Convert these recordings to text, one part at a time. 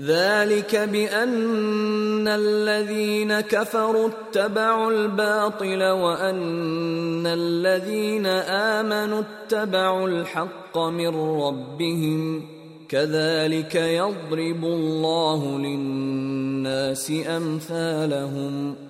ذلك بأن الذين كفروا اتبعوا الباطل وأن الذين آمنوا اتبعوا الحق من ربهم كذلك يضرب الله للناس أمثالهم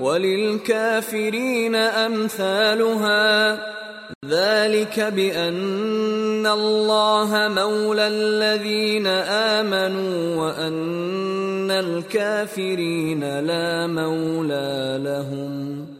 وللكافرين أمثالها. ذلك بأن الله مولى الذين آمنوا وأن الكافرين لا مولى لهم.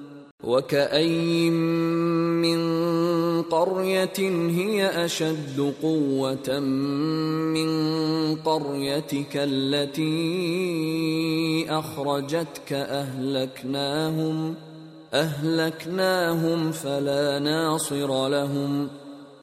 وكأي من قرية هي أشد قوة من قريتك التي أخرجتك أهلكناهم أهلكناهم فلا ناصر لهم ۖ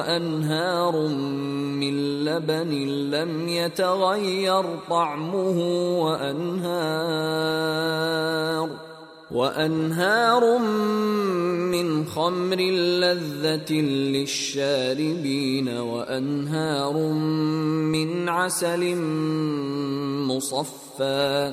وأنهار من لبن لم يتغير طعمه وأنهار وأنهار من خمر لذة للشاربين وأنهار من عسل مصفى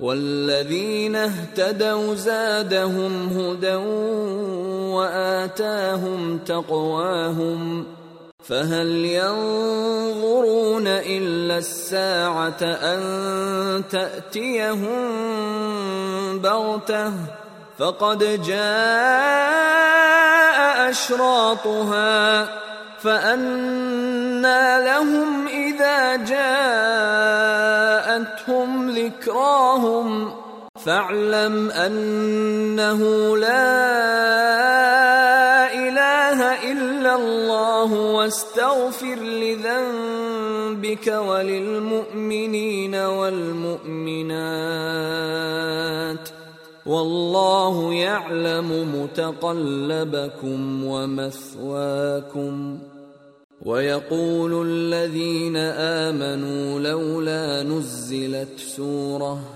والذين اهتدوا زادهم هدى وآتاهم تقواهم فهل ينظرون إلا الساعة أن تأتيهم بغتة فقد جاء أشراطها فانى لهم إذا جاءتهم ذكراهم فاعلم انه لا إلا الله واستغفر لذنبك وللمؤمنين والمؤمنات والله يعلم متقلبكم ومثواكم ويقول الذين آمنوا لولا نزلت سورة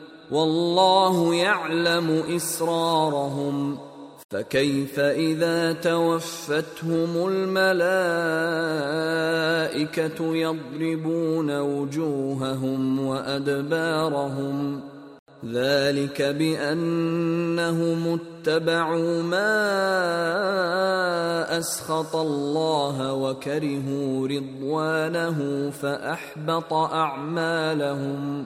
والله يعلم إسرارهم فكيف إذا توفتهم الملائكة يضربون وجوههم وأدبارهم ذلك بأنهم اتبعوا ما أسخط الله وكرهوا رضوانه فأحبط أعمالهم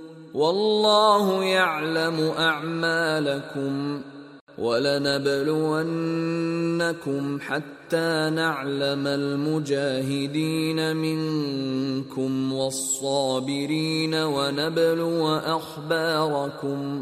والله يعلم أعمالكم ولنبلونكم حتى نعلم المجاهدين منكم والصابرين ونبلو أخباركم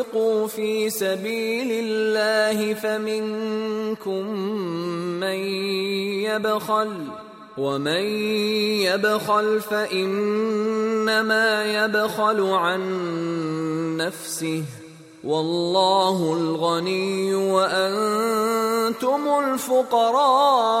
وانفقوا في سبيل الله فمنكم من يبخل ومن يبخل فانما يبخل عن نفسه والله الغني وأنتم الفقراء